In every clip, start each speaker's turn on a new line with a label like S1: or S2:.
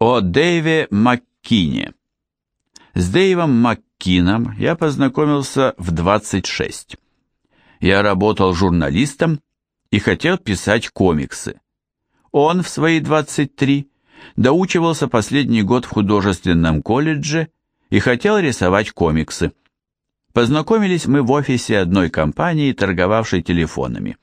S1: О Дэйве Маккине. С Дэйвом Маккином я познакомился в 26. Я работал журналистом и хотел писать комиксы. Он в свои 23 доучивался последний год в художественном колледже и хотел рисовать комиксы. Познакомились мы в офисе одной компании, торговавшей телефонами.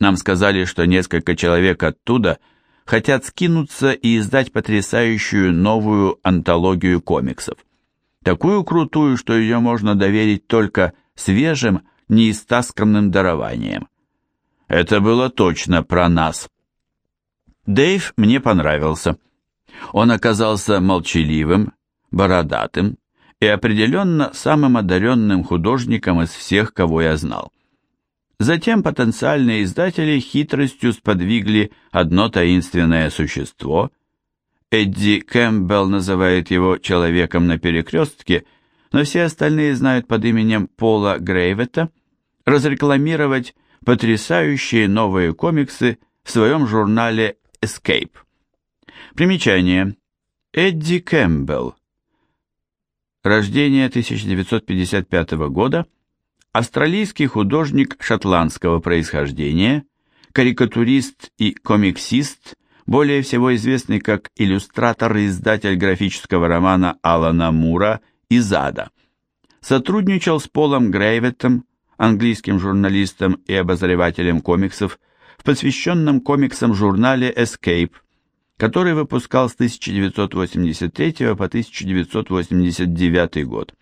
S1: Нам сказали, что несколько человек оттуда – хотят скинуться и издать потрясающую новую антологию комиксов. Такую крутую, что ее можно доверить только свежим, неистасканным дарованием. Это было точно про нас. Дэйв мне понравился. Он оказался молчаливым, бородатым и определенно самым одаренным художником из всех, кого я знал. Затем потенциальные издатели хитростью сподвигли одно таинственное существо. Эдди Кэмпбелл называет его «человеком на перекрестке», но все остальные знают под именем Пола Грейвета, разрекламировать потрясающие новые комиксы в своем журнале Escape. Примечание. Эдди Кэмпбелл. Рождение 1955 года – австралийский художник шотландского происхождения, карикатурист и комиксист, более всего известный как иллюстратор и издатель графического романа Алана Мура «Изада». Сотрудничал с Полом Грейветтом, английским журналистом и обозревателем комиксов, в посвященном комиксам журнале Escape, который выпускал с 1983 по 1989 год.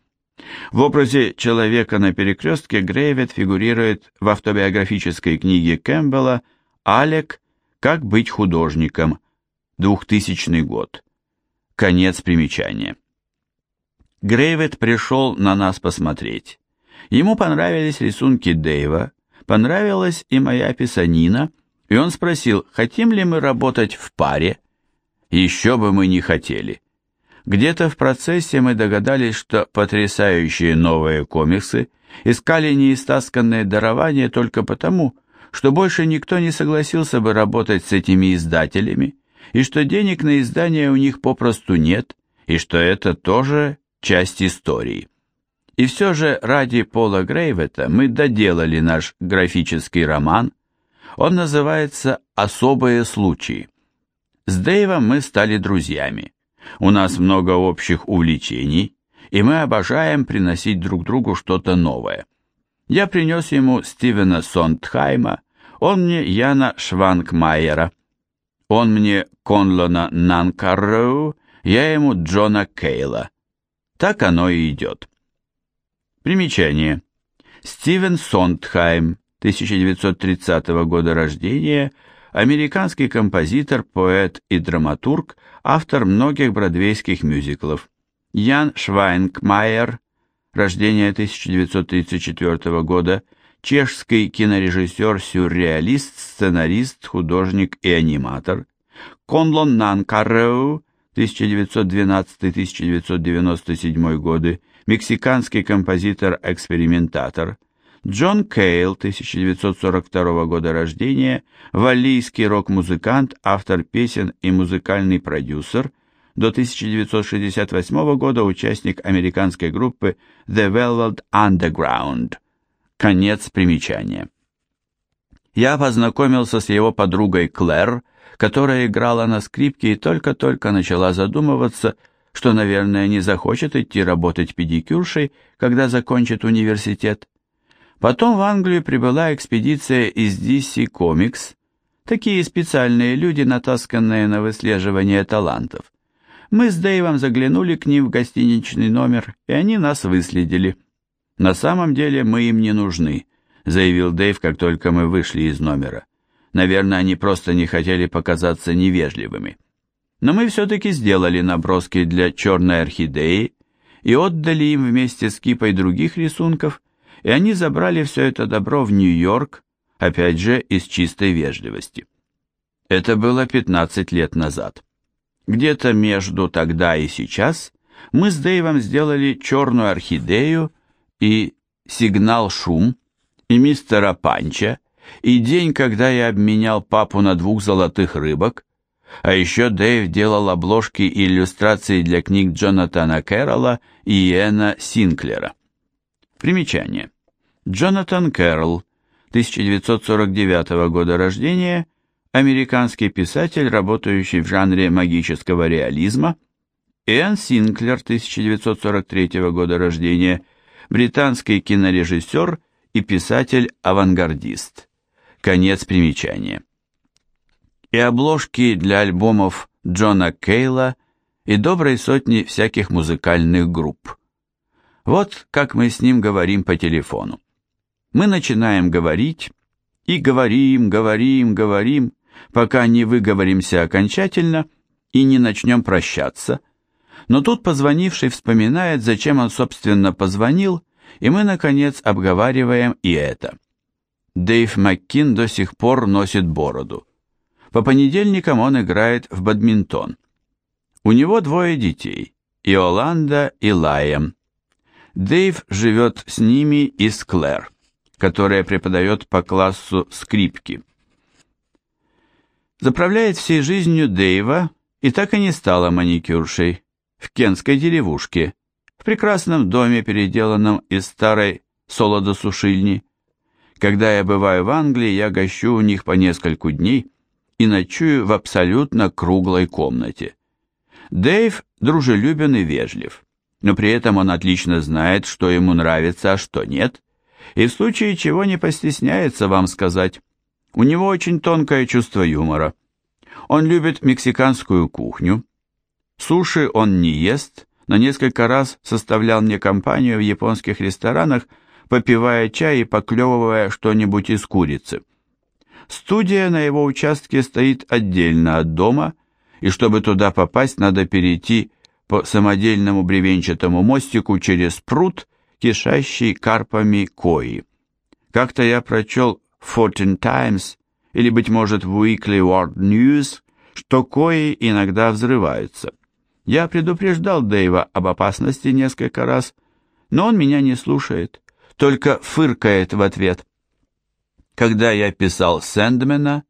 S1: В образе человека на перекрестке Грейвет фигурирует в автобиографической книге Кэмпбелла «Алек. Как быть художником. 2000 год». Конец примечания. Грейвет пришел на нас посмотреть. Ему понравились рисунки Дэйва, понравилась и моя писанина, и он спросил, хотим ли мы работать в паре. Еще бы мы не хотели. Где-то в процессе мы догадались, что потрясающие новые комиксы искали неистасканное дарование только потому, что больше никто не согласился бы работать с этими издателями, и что денег на издание у них попросту нет, и что это тоже часть истории. И все же ради Пола Грейвета мы доделали наш графический роман. Он называется «Особые случаи». С Дэйвом мы стали друзьями. У нас много общих увлечений, и мы обожаем приносить друг другу что-то новое. Я принес ему Стивена Сондхайма, он мне Яна Швангмайера. Он мне Конлона Нанкарроу, я ему Джона Кейла. Так оно и идет. Примечание. Стивен Сондхайм, 1930 года рождения, американский композитор, поэт и драматург, автор многих бродвейских мюзиклов. Ян Швайнгмайер, рождение 1934 года, чешский кинорежиссер-сюрреалист, сценарист, художник и аниматор. Конлон Нанкареу, 1912-1997 годы, мексиканский композитор-экспериментатор. Джон Кейл, 1942 года рождения, валлийский рок-музыкант, автор песен и музыкальный продюсер, до 1968 года участник американской группы The Velvet Underground. Конец примечания. Я познакомился с его подругой Клэр, которая играла на скрипке и только-только начала задумываться, что, наверное, не захочет идти работать педикюршей, когда закончит университет. Потом в Англию прибыла экспедиция из DC Comics, такие специальные люди, натасканные на выслеживание талантов. Мы с Дэйвом заглянули к ним в гостиничный номер, и они нас выследили. На самом деле мы им не нужны, заявил Дэйв, как только мы вышли из номера. Наверное, они просто не хотели показаться невежливыми. Но мы все-таки сделали наброски для черной орхидеи и отдали им вместе с кипой других рисунков и они забрали все это добро в Нью-Йорк, опять же, из чистой вежливости. Это было 15 лет назад. Где-то между тогда и сейчас мы с Дэйвом сделали черную орхидею и сигнал шум, и мистера Панча, и день, когда я обменял папу на двух золотых рыбок, А еще Дэйв делал обложки и иллюстрации для книг Джонатана Кэрролла и Иэна Синклера. Примечание. Джонатан Кэрролл, 1949 года рождения, американский писатель, работающий в жанре магического реализма, Иэн Синклер, 1943 года рождения, британский кинорежиссер и писатель-авангардист. Конец примечания. И обложки для альбомов Джона Кейла и доброй сотни всяких музыкальных групп. Вот как мы с ним говорим по телефону. Мы начинаем говорить и говорим, говорим, говорим, пока не выговоримся окончательно и не начнем прощаться. Но тут позвонивший вспоминает, зачем он, собственно, позвонил, и мы, наконец, обговариваем и это. Дэйв Маккин до сих пор носит бороду. По понедельникам он играет в бадминтон. У него двое детей, Иоланда и Лайем. Дэйв живет с ними и с Клэр, которая преподает по классу скрипки. Заправляет всей жизнью Дэйва и так и не стала маникюршей в кентской деревушке, в прекрасном доме, переделанном из старой солодосушильни. Когда я бываю в Англии, я гощу у них по нескольку дней и ночую в абсолютно круглой комнате. Дэйв дружелюбен и вежлив, но при этом он отлично знает, что ему нравится, а что нет, и в случае чего не постесняется вам сказать. У него очень тонкое чувство юмора. Он любит мексиканскую кухню. Суши он не ест, но несколько раз составлял мне компанию в японских ресторанах, попивая чай и поклевывая что-нибудь из курицы. Студия на его участке стоит отдельно от дома, и чтобы туда попасть, надо перейти по самодельному бревенчатому мостику через пруд, кишащий карпами кои. Как-то я прочел Fortune Times или, быть может, в Weekly World News, что кои иногда взрываются. Я предупреждал Дэйва об опасности несколько раз, но он меня не слушает, только фыркает в ответ. Когда я писал Сэндмена,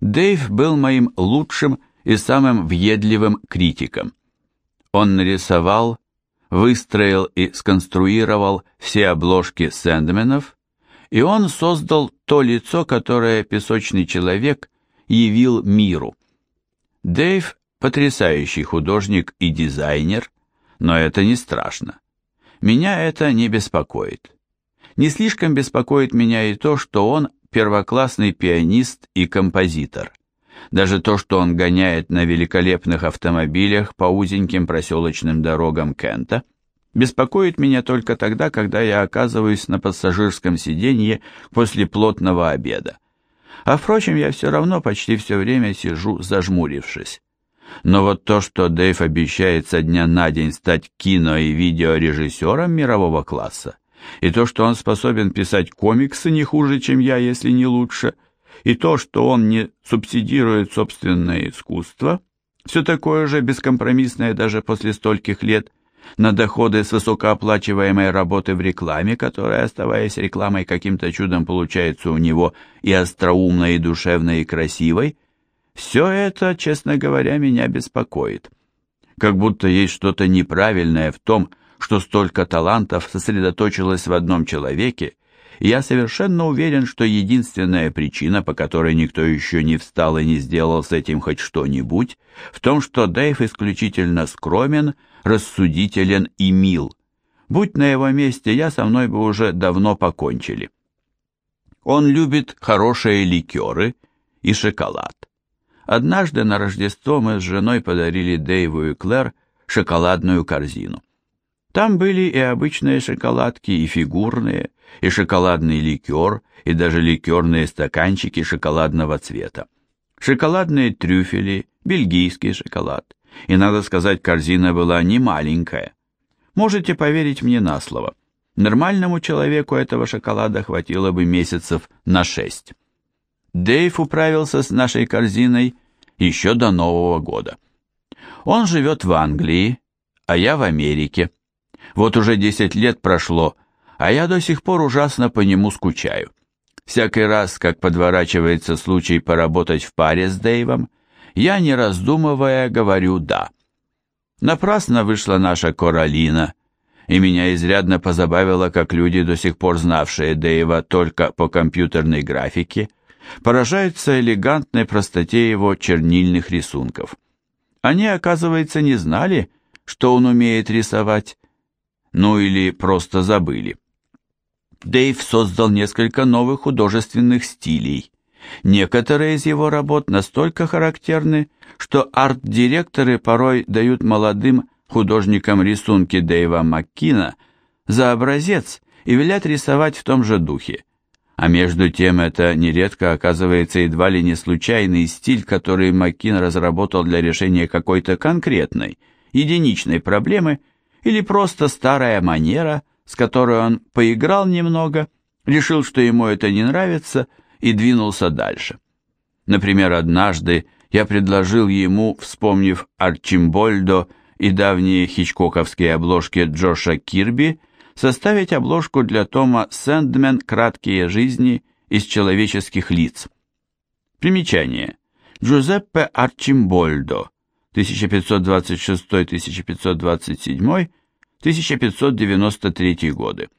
S1: Дэйв был моим лучшим и самым въедливым критиком. Он нарисовал, выстроил и сконструировал все обложки Сэндменов, и он создал то лицо, которое песочный человек явил миру. Дэйв – потрясающий художник и дизайнер, но это не страшно. Меня это не беспокоит. Не слишком беспокоит меня и то, что он первоклассный пианист и композитор. Даже то, что он гоняет на великолепных автомобилях по узеньким проселочным дорогам Кента – беспокоит меня только тогда, когда я оказываюсь на пассажирском сиденье после плотного обеда. А впрочем, я все равно почти все время сижу зажмурившись. Но вот то, что Дэйв обещает со дня на день стать кино- и видеорежиссером мирового класса, и то, что он способен писать комиксы не хуже, чем я, если не лучше, и то, что он не субсидирует собственное искусство, все такое же бескомпромиссное даже после стольких лет – на доходы с высокооплачиваемой работы в рекламе, которая, оставаясь рекламой, каким-то чудом получается у него и остроумной, и душевной, и красивой, все это, честно говоря, меня беспокоит. Как будто есть что-то неправильное в том, что столько талантов сосредоточилось в одном человеке, я совершенно уверен, что единственная причина, по которой никто еще не встал и не сделал с этим хоть что-нибудь, в том, что Дэйв исключительно скромен, рассудителен и мил. Будь на его месте я, со мной бы уже давно покончили. Он любит хорошие ликеры и шоколад. Однажды на Рождество мы с женой подарили Дэйву и Клэр шоколадную корзину. Там были и обычные шоколадки, и фигурные, и шоколадный ликер, и даже ликерные стаканчики шоколадного цвета. Шоколадные трюфели, бельгийский шоколад, и, надо сказать, корзина была не маленькая. Можете поверить мне на слово. Нормальному человеку этого шоколада хватило бы месяцев на шесть. Дэйв управился с нашей корзиной еще до Нового года. Он живет в Англии, а я в Америке. Вот уже десять лет прошло, а я до сих пор ужасно по нему скучаю. Всякий раз, как подворачивается случай поработать в паре с Дэйвом, я, не раздумывая, говорю «да». Напрасно вышла наша Коралина, и меня изрядно позабавило, как люди, до сих пор знавшие Дэйва только по компьютерной графике, поражаются элегантной простоте его чернильных рисунков. Они, оказывается, не знали, что он умеет рисовать, ну или просто забыли. Дэйв создал несколько новых художественных стилей. Некоторые из его работ настолько характерны, что арт-директоры порой дают молодым художникам рисунки Дэйва Маккина за образец и велят рисовать в том же духе. А между тем это нередко оказывается едва ли не случайный стиль, который Маккин разработал для решения какой-то конкретной, единичной проблемы или просто старая манера, с которой он поиграл немного, решил, что ему это не нравится, и двинулся дальше. Например, однажды я предложил ему, вспомнив Арчимбольдо и давние хичкоковские обложки Джоша Кирби, составить обложку для тома «Сэндмен. Краткие жизни из человеческих лиц». Примечание. Джузеппе Арчимбольдо, 1526-1527, 1593 годы.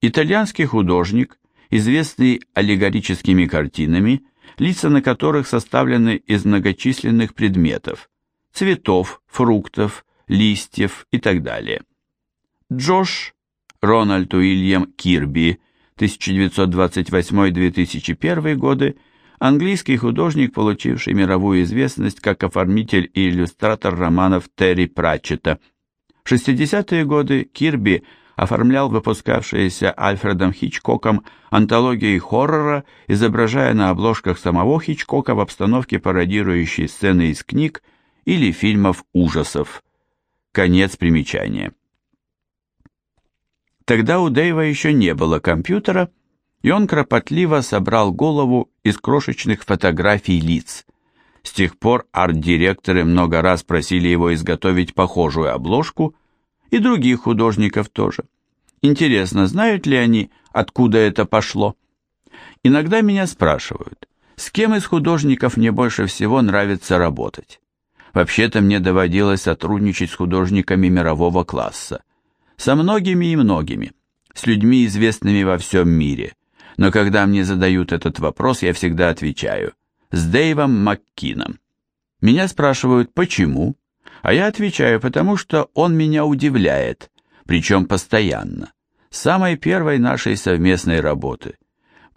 S1: Итальянский художник, известный аллегорическими картинами, лица на которых составлены из многочисленных предметов, цветов, фруктов, листьев и так далее. Джош Рональд Уильям Кирби, 1928-2001 годы, английский художник, получивший мировую известность как оформитель и иллюстратор романов Терри Пратчета. В 60-е годы Кирби оформлял выпускавшиеся Альфредом Хичкоком антологии хоррора, изображая на обложках самого Хичкока в обстановке, пародирующей сцены из книг или фильмов ужасов. Конец примечания. Тогда у Дэйва еще не было компьютера, и он кропотливо собрал голову из крошечных фотографий лиц. С тех пор арт-директоры много раз просили его изготовить похожую обложку, и других художников тоже. Интересно, знают ли они, откуда это пошло? Иногда меня спрашивают, с кем из художников мне больше всего нравится работать. Вообще-то мне доводилось сотрудничать с художниками мирового класса. Со многими и многими. С людьми, известными во всем мире. Но когда мне задают этот вопрос, я всегда отвечаю. С Дэйвом Маккином. Меня спрашивают, почему? А я отвечаю, потому что он меня удивляет, причем постоянно. С самой первой нашей совместной работы –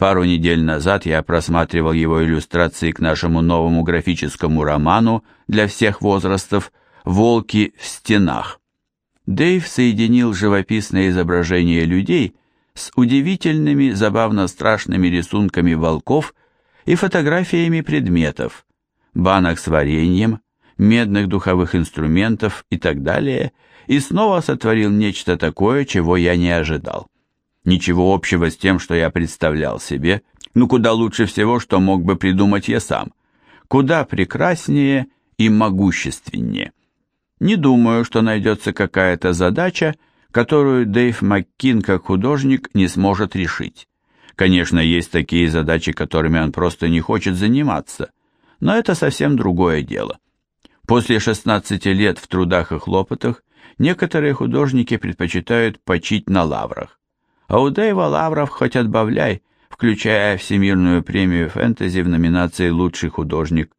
S1: Пару недель назад я просматривал его иллюстрации к нашему новому графическому роману для всех возрастов «Волки в стенах». Дэйв соединил живописное изображение людей с удивительными, забавно страшными рисунками волков и фотографиями предметов, банок с вареньем, медных духовых инструментов и так далее, и снова сотворил нечто такое, чего я не ожидал. Ничего общего с тем, что я представлял себе, но куда лучше всего, что мог бы придумать я сам. Куда прекраснее и могущественнее. Не думаю, что найдется какая-то задача, которую Дэйв Маккин как художник не сможет решить. Конечно, есть такие задачи, которыми он просто не хочет заниматься, но это совсем другое дело. После 16 лет в трудах и хлопотах некоторые художники предпочитают почить на лаврах. А у Дэйва лавров хоть отбавляй, включая Всемирную премию фэнтези в номинации «Лучший художник».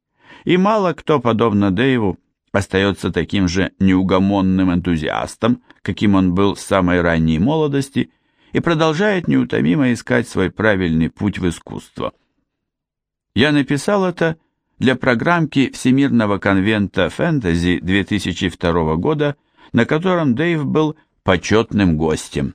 S1: И мало кто, подобно Дэйву, остается таким же неугомонным энтузиастом, каким он был с самой ранней молодости, и продолжает неутомимо искать свой правильный путь в искусство. Я написал это для программки Всемирного конвента фэнтези 2002 года, на котором Дэйв был почетным гостем.